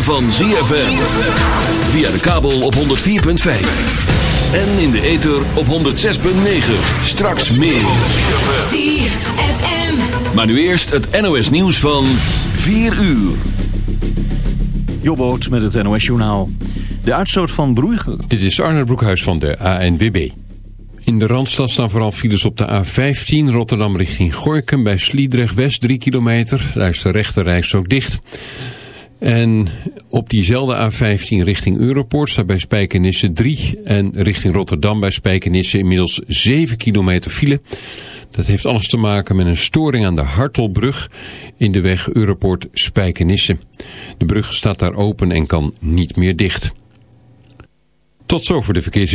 ritme van ZFM. Via de kabel op 104.5. En in de ether op 106.9. Straks meer. ZFM. Maar nu eerst het NOS nieuws van 4 uur. Jobboot met het NOS Journaal. De uitstoot van broeigen... Dit is Arne Broekhuis van de ANWB. In de Randstad staan vooral files op de A15 Rotterdam richting Gorkum bij Sliedrecht West 3 kilometer. Daar is de rechte ook dicht. En op diezelfde A15 richting Europoort staat bij Spijkenisse 3 en richting Rotterdam bij Spijkenisse inmiddels 7 kilometer file. Dat heeft alles te maken met een storing aan de Hartelbrug in de weg Europoort Spijkenisse. De brug staat daar open en kan niet meer dicht. Tot zover de verkeers.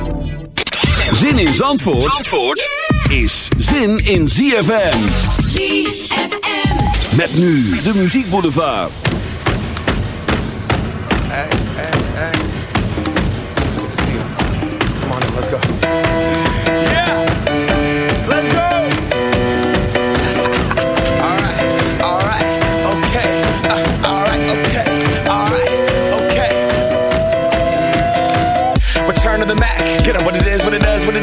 Zin in Zandvoort, Zandvoort is zin in ZFM. ZFM. Met nu de muziekboulevard. Hey, hey, hey. Good to see you. Come on in, let's go. Yeah! Let's go! alright, alright, okay. Uh, alright, okay, alright, okay. Return to the Mac. Get up what it is,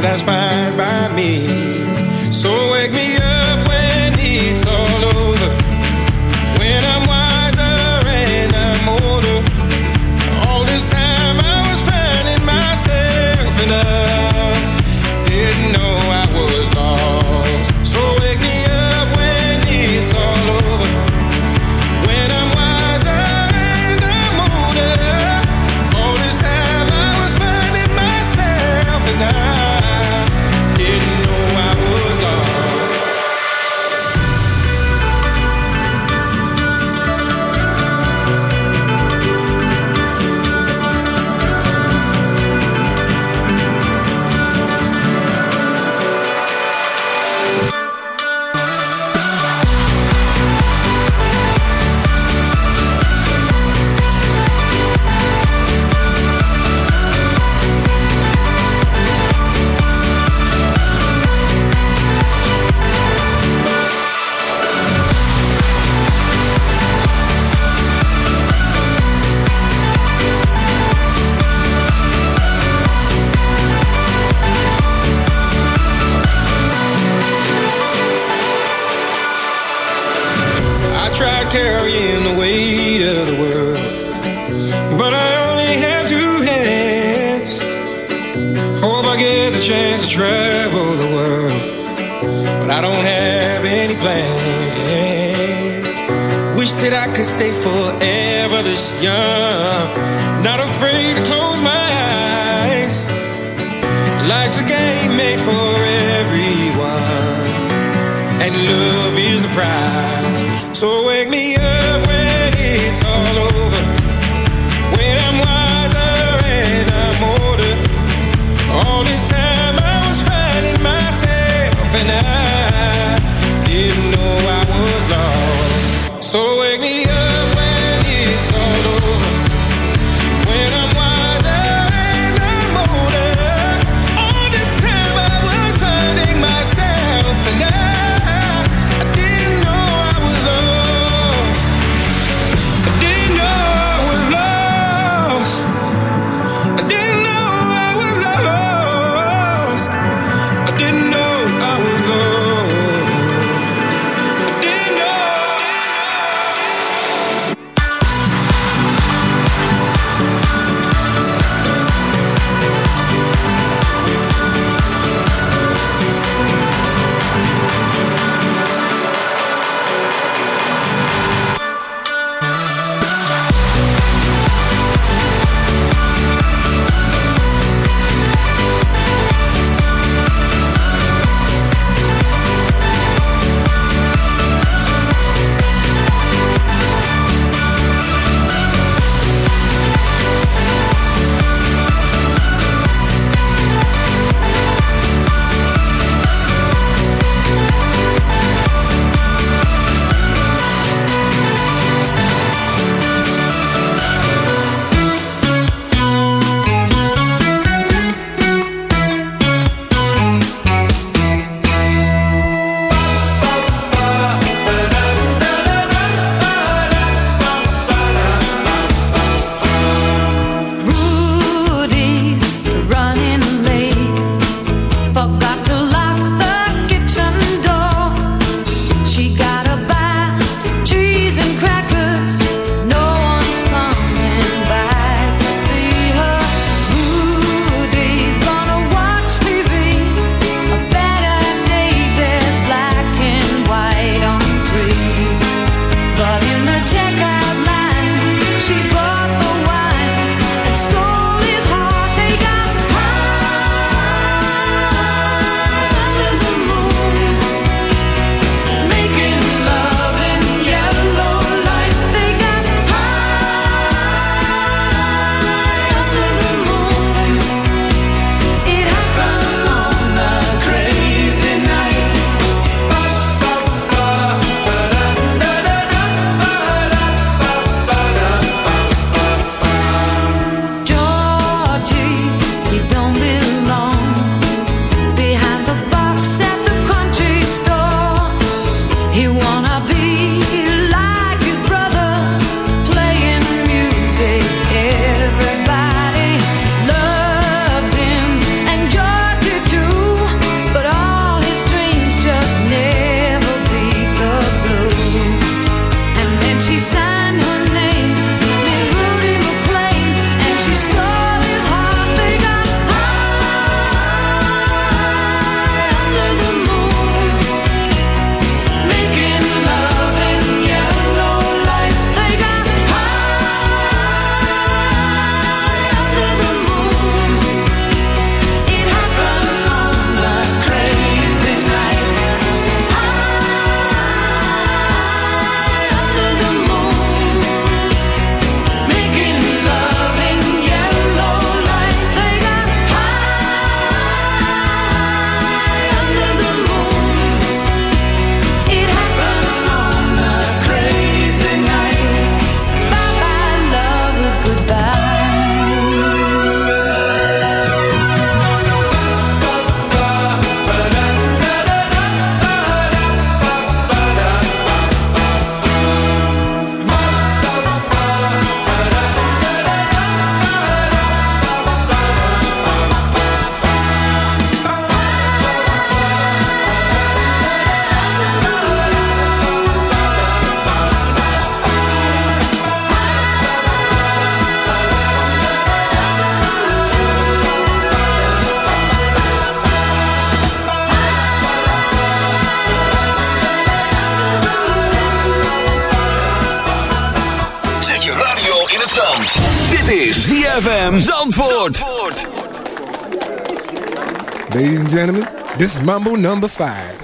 that's fine by me. This is Mambo number five.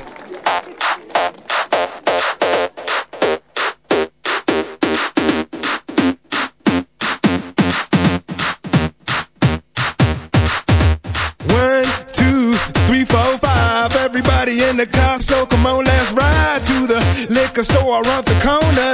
One, two, three, four, five. Everybody in the car, so come on, let's ride to the liquor store around the corner.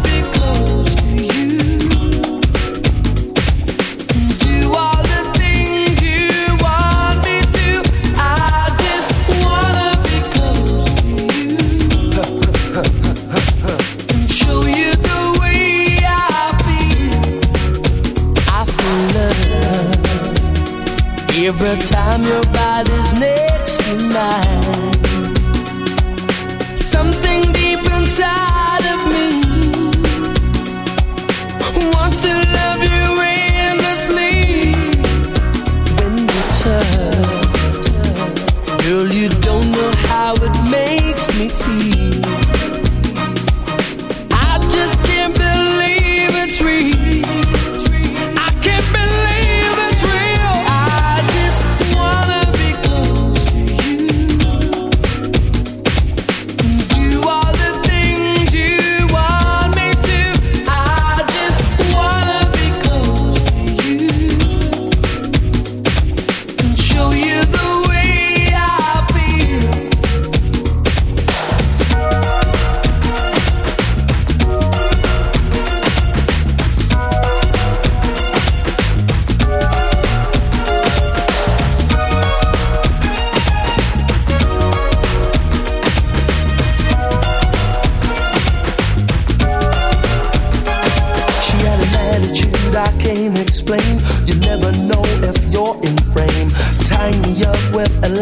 time your body's next to mine.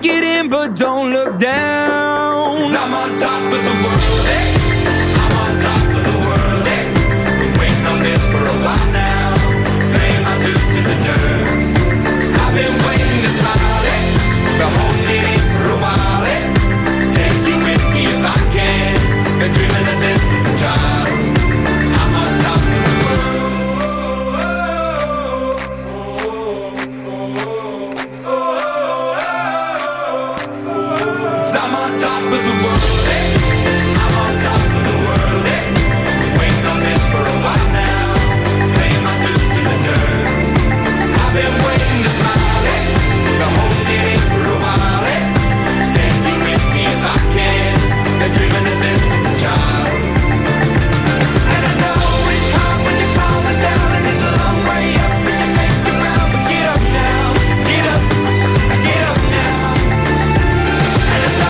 get in, but don't look down. i I'm on top of the world.